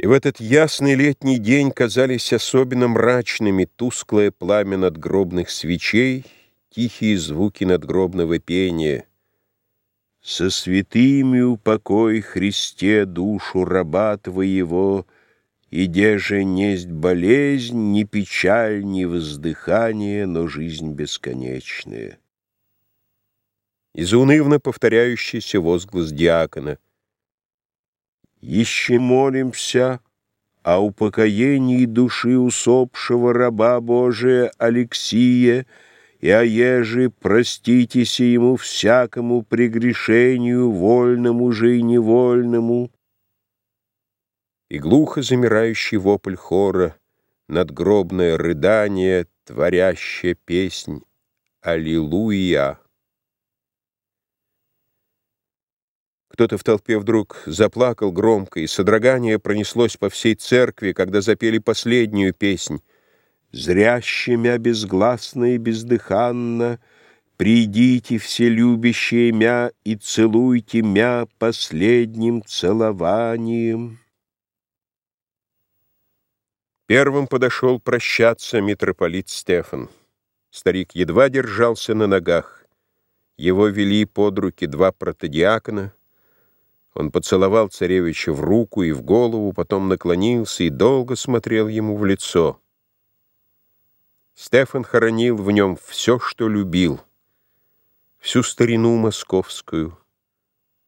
И в этот ясный летний день казались особенно мрачными тусклое пламя надгробных свечей, тихие звуки надгробного пения. Со святыми упокой Христе душу раба твоего, и же несть болезнь, ни печаль, ни воздыхание, но жизнь бесконечная. И заунывно повторяющийся возглас диакона — еще молимся о упокоении души усопшего раба Божия Алексия, и о еже проститесь ему всякому прегрешению, вольному же и невольному. И глухо замирающий вопль хора, надгробное рыдание, творящая песнь «Аллилуйя». Кто-то в толпе вдруг заплакал громко, и содрогание пронеслось по всей церкви, когда запели последнюю песнь. «Зряще мя безгласно и бездыханно, Придите все любящие мя и целуйте мя последним целованием». Первым подошел прощаться митрополит Стефан. Старик едва держался на ногах. Его вели под руки два протодиакона — он поцеловал царевича в руку и в голову, потом наклонился и долго смотрел ему в лицо. Стефан хоронил в нем все, что любил, всю старину московскую,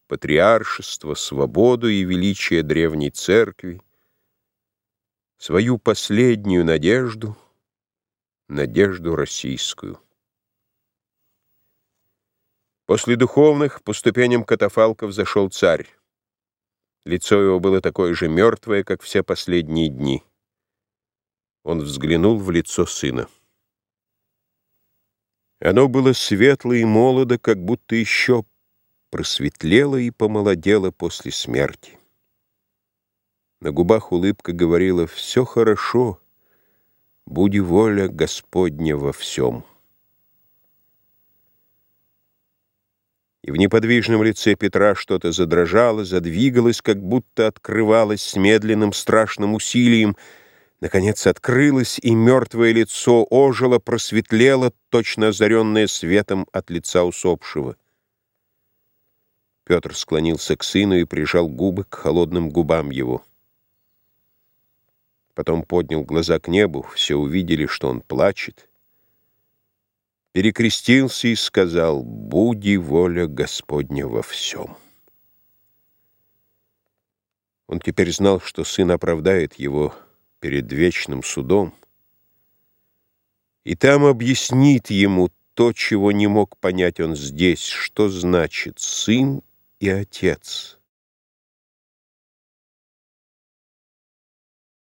патриаршество, свободу и величие древней церкви, свою последнюю надежду, надежду российскую. После духовных по ступеням катафалков зашел царь. Лицо его было такое же мертвое, как все последние дни. Он взглянул в лицо сына. Оно было светло и молодо, как будто еще просветлело и помолодело после смерти. На губах улыбка говорила «Все хорошо, буди воля Господня во всем». И в неподвижном лице Петра что-то задрожало, задвигалось, как будто открывалось с медленным страшным усилием. Наконец открылось, и мертвое лицо ожило, просветлело, точно озаренное светом от лица усопшего. Петр склонился к сыну и прижал губы к холодным губам его. Потом поднял глаза к небу, все увидели, что он плачет — перекрестился и сказал «Буди воля Господня во всем». Он теперь знал, что сын оправдает его перед вечным судом, и там объяснит ему то, чего не мог понять он здесь, что значит сын и отец.